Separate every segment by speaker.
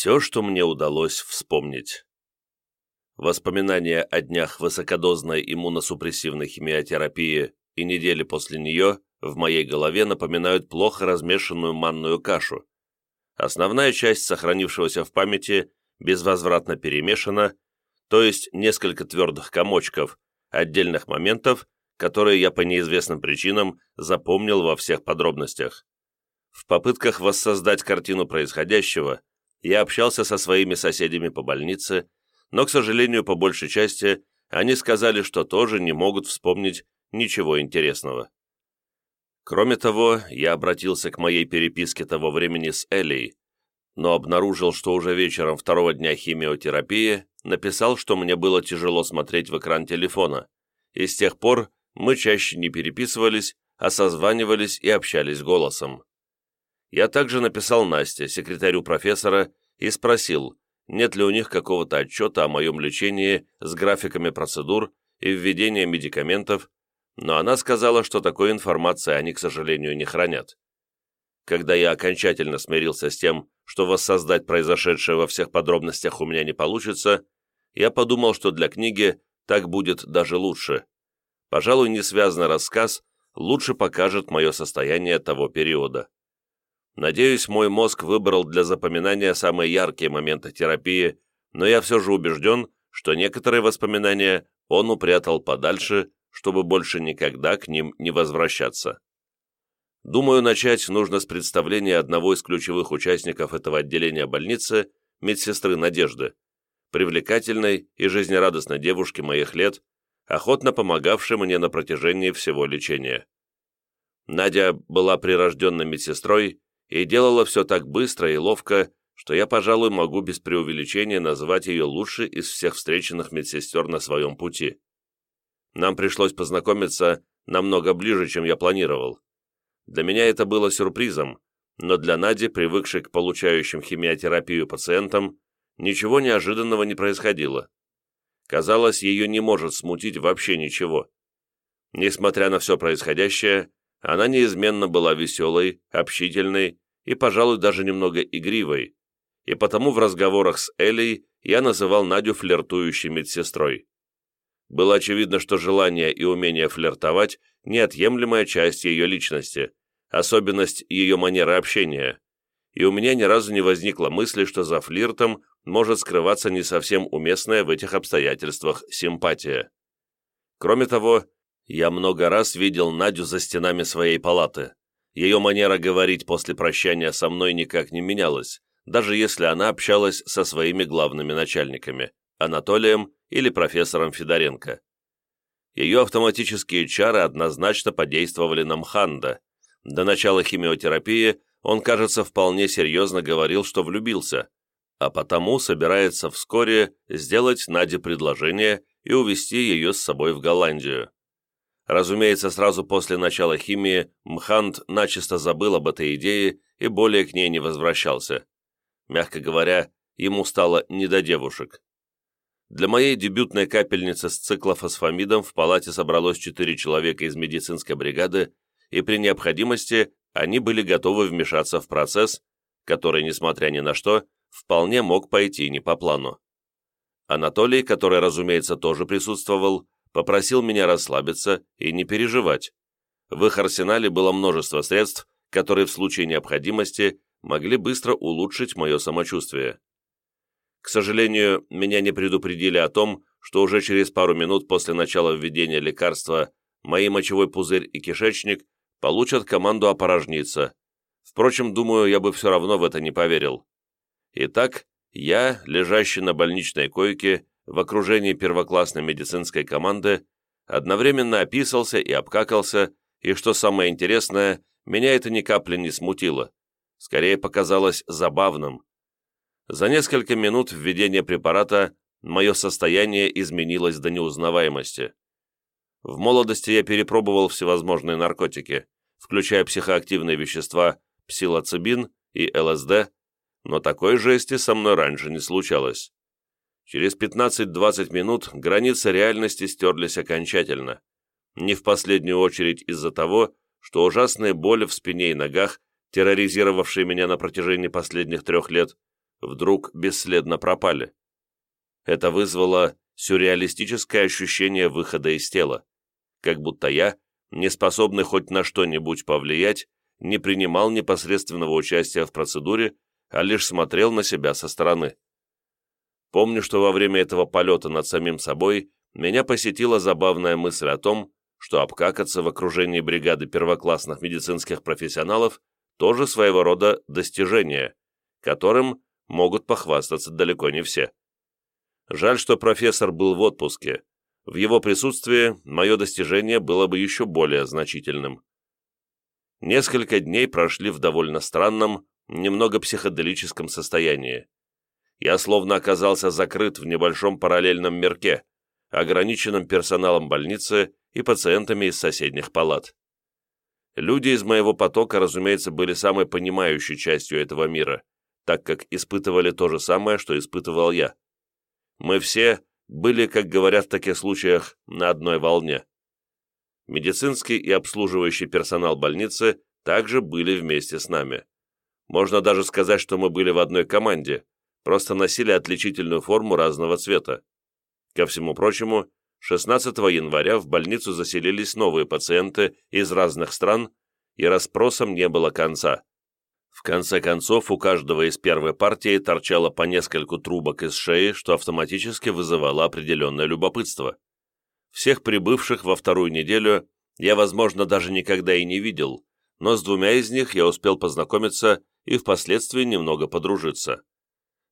Speaker 1: Все, что мне удалось вспомнить. Воспоминания о днях высокодозной иммуносупрессивной химиотерапии и недели после нее в моей голове напоминают плохо размешанную манную кашу. Основная часть сохранившегося в памяти безвозвратно перемешана, то есть несколько твердых комочков, отдельных моментов, которые я по неизвестным причинам запомнил во всех подробностях. В попытках воссоздать картину происходящего я общался со своими соседями по больнице, но, к сожалению, по большей части, они сказали, что тоже не могут вспомнить ничего интересного. Кроме того, я обратился к моей переписке того времени с Элей, но обнаружил, что уже вечером второго дня химиотерапии написал, что мне было тяжело смотреть в экран телефона, и с тех пор мы чаще не переписывались, а созванивались и общались голосом. Я также написал Насте, секретарю профессора, и спросил, нет ли у них какого-то отчета о моем лечении с графиками процедур и введения медикаментов, но она сказала, что такой информации они, к сожалению, не хранят. Когда я окончательно смирился с тем, что воссоздать произошедшее во всех подробностях у меня не получится, я подумал, что для книги так будет даже лучше. Пожалуй, несвязанный рассказ лучше покажет мое состояние того периода. Надеюсь, мой мозг выбрал для запоминания самые яркие моменты терапии, но я все же убежден, что некоторые воспоминания он упрятал подальше, чтобы больше никогда к ним не возвращаться. Думаю, начать нужно с представления одного из ключевых участников этого отделения больницы, медсестры Надежды, привлекательной и жизнерадостной девушки моих лет, охотно помогавшей мне на протяжении всего лечения. Надя была прирожденной медсестрой и делала все так быстро и ловко, что я, пожалуй, могу без преувеличения назвать ее лучшей из всех встреченных медсестер на своем пути. Нам пришлось познакомиться намного ближе, чем я планировал. Для меня это было сюрпризом, но для Нади, привыкшей к получающим химиотерапию пациентам, ничего неожиданного не происходило. Казалось, ее не может смутить вообще ничего. Несмотря на все происходящее, она неизменно была веселой, общительной и, пожалуй, даже немного игривой, и потому в разговорах с Элей я называл Надю флиртующей медсестрой. Было очевидно, что желание и умение флиртовать – неотъемлемая часть ее личности, особенность ее манеры общения, и у меня ни разу не возникло мысли, что за флиртом может скрываться не совсем уместная в этих обстоятельствах симпатия. Кроме того, я много раз видел Надю за стенами своей палаты. Ее манера говорить после прощания со мной никак не менялась, даже если она общалась со своими главными начальниками, Анатолием или профессором Федоренко. Ее автоматические чары однозначно подействовали на Мханда. До начала химиотерапии он, кажется, вполне серьезно говорил, что влюбился, а потому собирается вскоре сделать Наде предложение и увезти ее с собой в Голландию. Разумеется, сразу после начала химии Мхант начисто забыл об этой идее и более к ней не возвращался. Мягко говоря, ему стало не до девушек. Для моей дебютной капельницы с циклофосфамидом в палате собралось четыре человека из медицинской бригады, и при необходимости они были готовы вмешаться в процесс, который, несмотря ни на что, вполне мог пойти не по плану. Анатолий, который, разумеется, тоже присутствовал, попросил меня расслабиться и не переживать. В их арсенале было множество средств, которые в случае необходимости могли быстро улучшить мое самочувствие. К сожалению, меня не предупредили о том, что уже через пару минут после начала введения лекарства мои мочевой пузырь и кишечник получат команду опорожниться. Впрочем, думаю, я бы все равно в это не поверил. Итак, я, лежащий на больничной койке, в окружении первоклассной медицинской команды, одновременно описался и обкакался, и, что самое интересное, меня это ни капли не смутило. Скорее показалось забавным. За несколько минут введения препарата мое состояние изменилось до неузнаваемости. В молодости я перепробовал всевозможные наркотики, включая психоактивные вещества псилоцибин и ЛСД, но такой жести со мной раньше не случалось. Через 15-20 минут границы реальности стерлись окончательно. Не в последнюю очередь из-за того, что ужасные боли в спине и ногах, терроризировавшие меня на протяжении последних трех лет, вдруг бесследно пропали. Это вызвало сюрреалистическое ощущение выхода из тела, как будто я, не способный хоть на что-нибудь повлиять, не принимал непосредственного участия в процедуре, а лишь смотрел на себя со стороны. Помню, что во время этого полета над самим собой меня посетила забавная мысль о том, что обкакаться в окружении бригады первоклассных медицинских профессионалов тоже своего рода достижение, которым могут похвастаться далеко не все. Жаль, что профессор был в отпуске. В его присутствии мое достижение было бы еще более значительным. Несколько дней прошли в довольно странном, немного психоделическом состоянии. Я словно оказался закрыт в небольшом параллельном мирке, ограниченном персоналом больницы и пациентами из соседних палат. Люди из моего потока, разумеется, были самой понимающей частью этого мира, так как испытывали то же самое, что испытывал я. Мы все были, как говорят в таких случаях, на одной волне. Медицинский и обслуживающий персонал больницы также были вместе с нами. Можно даже сказать, что мы были в одной команде, просто носили отличительную форму разного цвета. Ко всему прочему, 16 января в больницу заселились новые пациенты из разных стран, и расспросам не было конца. В конце концов, у каждого из первой партии торчало по нескольку трубок из шеи, что автоматически вызывало определенное любопытство. Всех прибывших во вторую неделю я, возможно, даже никогда и не видел, но с двумя из них я успел познакомиться и впоследствии немного подружиться.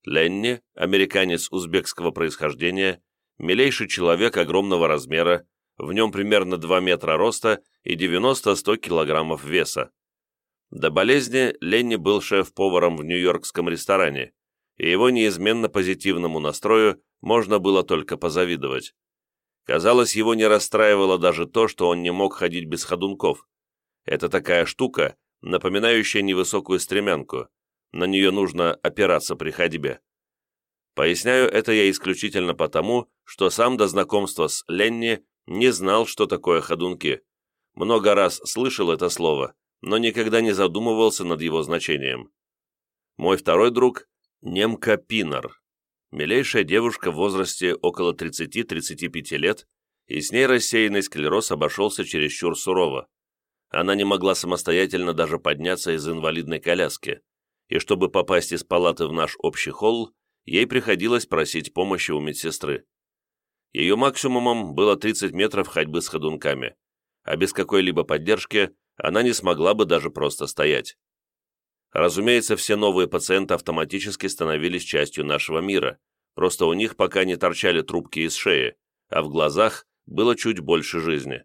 Speaker 1: Ленни, американец узбекского происхождения, милейший человек огромного размера, в нем примерно 2 метра роста и 90-100 килограммов веса. До болезни Ленни был шеф-поваром в нью-йоркском ресторане, и его неизменно позитивному настрою можно было только позавидовать. Казалось, его не расстраивало даже то, что он не мог ходить без ходунков. Это такая штука, напоминающая невысокую стремянку. На нее нужно опираться при ходьбе. Поясняю это я исключительно потому, что сам до знакомства с Ленни не знал, что такое ходунки. Много раз слышал это слово, но никогда не задумывался над его значением. Мой второй друг – немка Пинар. Милейшая девушка в возрасте около 30-35 лет, и с ней рассеянный склероз обошелся чересчур сурово. Она не могла самостоятельно даже подняться из инвалидной коляски, и чтобы попасть из палаты в наш общий холл, ей приходилось просить помощи у медсестры. Ее максимумом было 30 метров ходьбы с ходунками, а без какой-либо поддержки она не смогла бы даже просто стоять. Разумеется, все новые пациенты автоматически становились частью нашего мира, просто у них пока не торчали трубки из шеи, а в глазах было чуть больше жизни.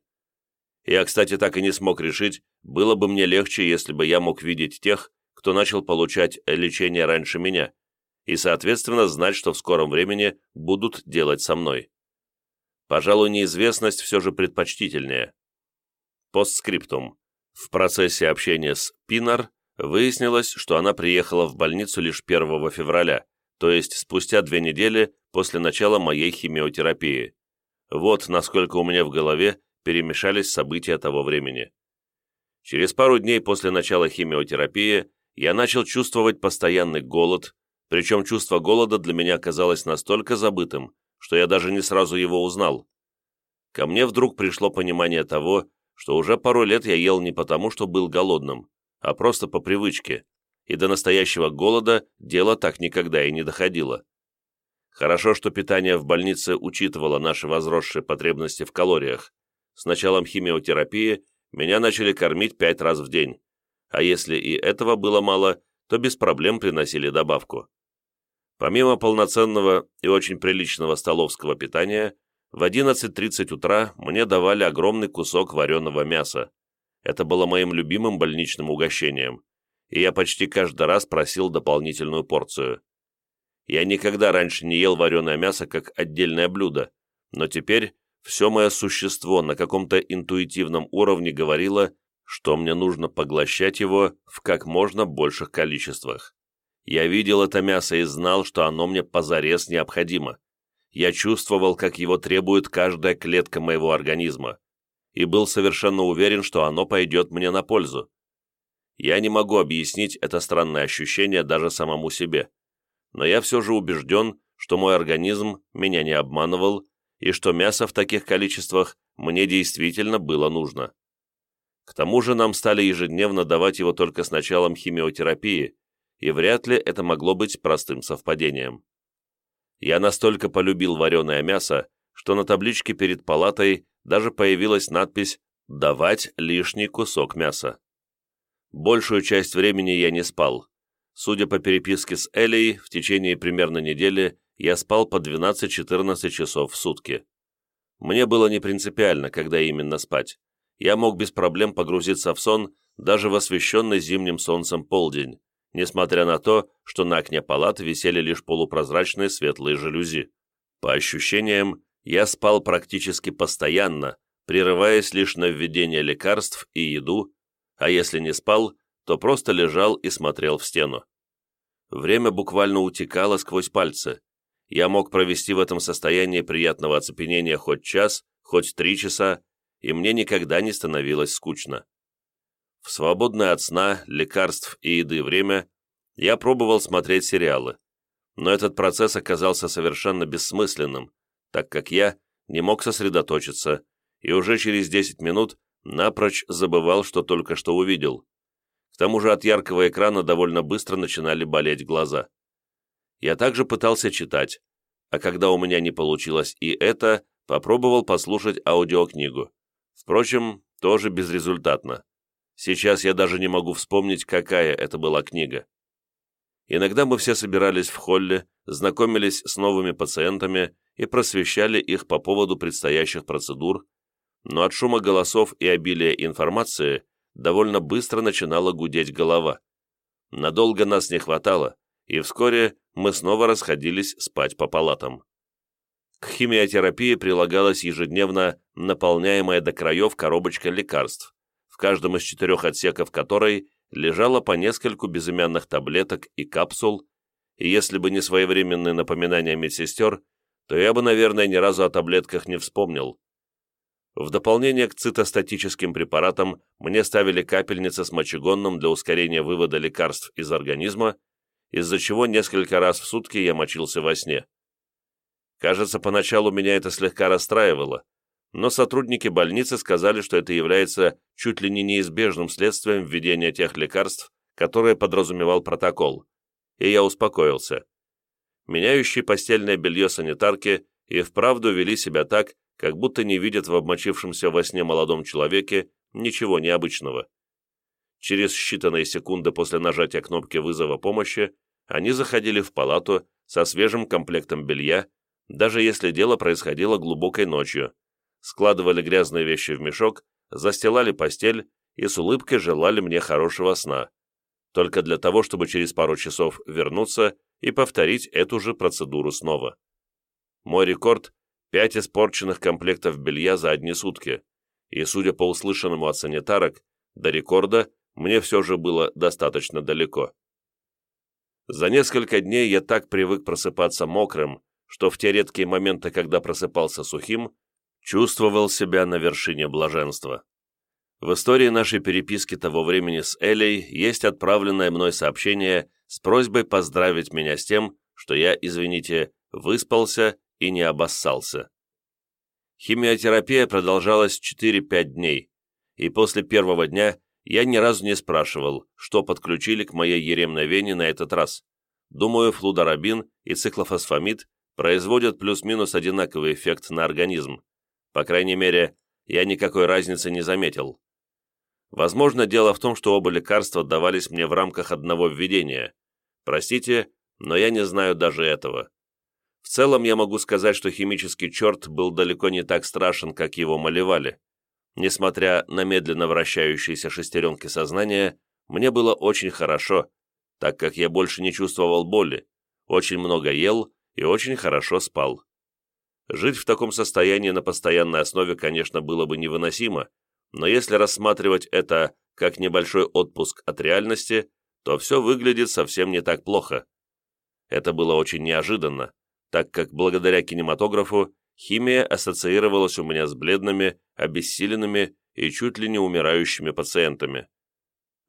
Speaker 1: Я, кстати, так и не смог решить, было бы мне легче, если бы я мог видеть тех, кто начал получать лечение раньше меня, и, соответственно, знать, что в скором времени будут делать со мной. Пожалуй, неизвестность все же предпочтительнее. Постскриптум. В процессе общения с Пинар выяснилось, что она приехала в больницу лишь 1 февраля, то есть спустя две недели после начала моей химиотерапии. Вот насколько у меня в голове перемешались события того времени. Через пару дней после начала химиотерапии я начал чувствовать постоянный голод, причем чувство голода для меня казалось настолько забытым, что я даже не сразу его узнал. Ко мне вдруг пришло понимание того, что уже пару лет я ел не потому, что был голодным, а просто по привычке, и до настоящего голода дело так никогда и не доходило. Хорошо, что питание в больнице учитывало наши возросшие потребности в калориях. С началом химиотерапии меня начали кормить пять раз в день, а если и этого было мало, то без проблем приносили добавку. Помимо полноценного и очень приличного столовского питания, в 11.30 утра мне давали огромный кусок вареного мяса. Это было моим любимым больничным угощением, и я почти каждый раз просил дополнительную порцию. Я никогда раньше не ел вареное мясо как отдельное блюдо, но теперь все мое существо на каком-то интуитивном уровне говорило, что мне нужно поглощать его в как можно больших количествах. Я видел это мясо и знал, что оно мне позарез необходимо. Я чувствовал, как его требует каждая клетка моего организма, и был совершенно уверен, что оно пойдет мне на пользу. Я не могу объяснить это странное ощущение даже самому себе. но я все же убежден, что мой организм меня не обманывал и что мясо в таких количествах мне действительно было нужно. К тому же нам стали ежедневно давать его только с началом химиотерапии, и вряд ли это могло быть простым совпадением. Я настолько полюбил вареное мясо, что на табличке перед палатой даже появилась надпись «Давать лишний кусок мяса». Большую часть времени я не спал. Судя по переписке с Элей, в течение примерно недели я спал по 12-14 часов в сутки. Мне было не принципиально, когда именно спать. Я мог без проблем погрузиться в сон даже в освещенный зимним солнцем полдень, несмотря на то, что на окне палат висели лишь полупрозрачные светлые жалюзи. По ощущениям, я спал практически постоянно, прерываясь лишь на введение лекарств и еду, а если не спал, то просто лежал и смотрел в стену. Время буквально утекало сквозь пальцы. Я мог провести в этом состоянии приятного оцепенения хоть час, хоть три часа, и мне никогда не становилось скучно. В свободное от сна, лекарств и еды время я пробовал смотреть сериалы, но этот процесс оказался совершенно бессмысленным, так как я не мог сосредоточиться и уже через 10 минут напрочь забывал, что только что увидел. К тому же от яркого экрана довольно быстро начинали болеть глаза. Я также пытался читать, а когда у меня не получилось и это, попробовал послушать аудиокнигу. Впрочем, тоже безрезультатно. Сейчас я даже не могу вспомнить, какая это была книга. Иногда мы все собирались в холле, знакомились с новыми пациентами и просвещали их по поводу предстоящих процедур, но от шума голосов и обилия информации довольно быстро начинала гудеть голова. Надолго нас не хватало, и вскоре мы снова расходились спать по палатам. К химиотерапии прилагалась ежедневно наполняемая до краев коробочка лекарств, в каждом из четырех отсеков которой лежало по нескольку безымянных таблеток и капсул, и если бы не своевременные напоминания медсестер, то я бы, наверное, ни разу о таблетках не вспомнил. В дополнение к цитостатическим препаратам мне ставили капельницы с мочегонным для ускорения вывода лекарств из организма, из-за чего несколько раз в сутки я мочился во сне. Кажется, поначалу меня это слегка расстраивало, но сотрудники больницы сказали, что это является чуть ли не неизбежным следствием введения тех лекарств, которые подразумевал протокол, и я успокоился. Меняющие постельное белье санитарки и вправду вели себя так, как будто не видят в обмочившемся во сне молодом человеке ничего необычного. Через считанные секунды после нажатия кнопки вызова помощи они заходили в палату со свежим комплектом белья, даже если дело происходило глубокой ночью, складывали грязные вещи в мешок, застилали постель и с улыбкой желали мне хорошего сна, только для того, чтобы через пару часов вернуться и повторить эту же процедуру снова. Мой рекорд пять испорченных комплектов белья за одни сутки, и, судя по услышанному от санитарок, до рекорда мне все же было достаточно далеко. За несколько дней я так привык просыпаться мокрым, что в те редкие моменты, когда просыпался сухим, чувствовал себя на вершине блаженства. В истории нашей переписки того времени с Элей есть отправленное мной сообщение с просьбой поздравить меня с тем, что я, извините, выспался и не обоссался. Химиотерапия продолжалась 4-5 дней, и после первого дня я ни разу не спрашивал, что подключили к моей еремной вене на этот раз. Думаю, флудорабин и циклофосфамид производят плюс-минус одинаковый эффект на организм. По крайней мере, я никакой разницы не заметил. Возможно, дело в том, что оба лекарства давались мне в рамках одного введения. Простите, но я не знаю даже этого. В целом я могу сказать, что химический черт был далеко не так страшен, как его малевали. Несмотря на медленно вращающиеся шестеренки сознания, мне было очень хорошо, так как я больше не чувствовал боли, очень много ел и очень хорошо спал. Жить в таком состоянии на постоянной основе, конечно, было бы невыносимо, но если рассматривать это как небольшой отпуск от реальности, то все выглядит совсем не так плохо. Это было очень неожиданно, так как благодаря кинематографу химия ассоциировалась у меня с бледными, обессиленными и чуть ли не умирающими пациентами.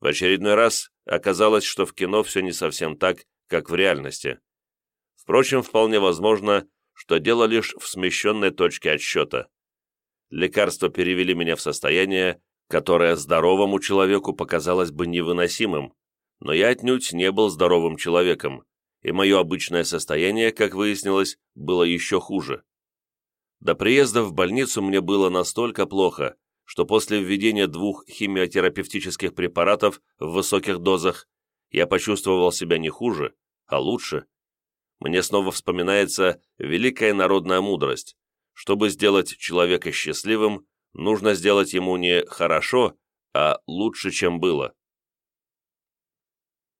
Speaker 1: В очередной раз оказалось, что в кино все не совсем так, как в реальности. Впрочем, вполне возможно, что дело лишь в смещенной точке отсчета. Лекарства перевели меня в состояние, которое здоровому человеку показалось бы невыносимым, но я отнюдь не был здоровым человеком, и мое обычное состояние, как выяснилось, было еще хуже. До приезда в больницу мне было настолько плохо, что после введения двух химиотерапевтических препаратов в высоких дозах я почувствовал себя не хуже, а лучше. Мне снова вспоминается великая народная мудрость. Чтобы сделать человека счастливым, нужно сделать ему не хорошо, а лучше, чем было.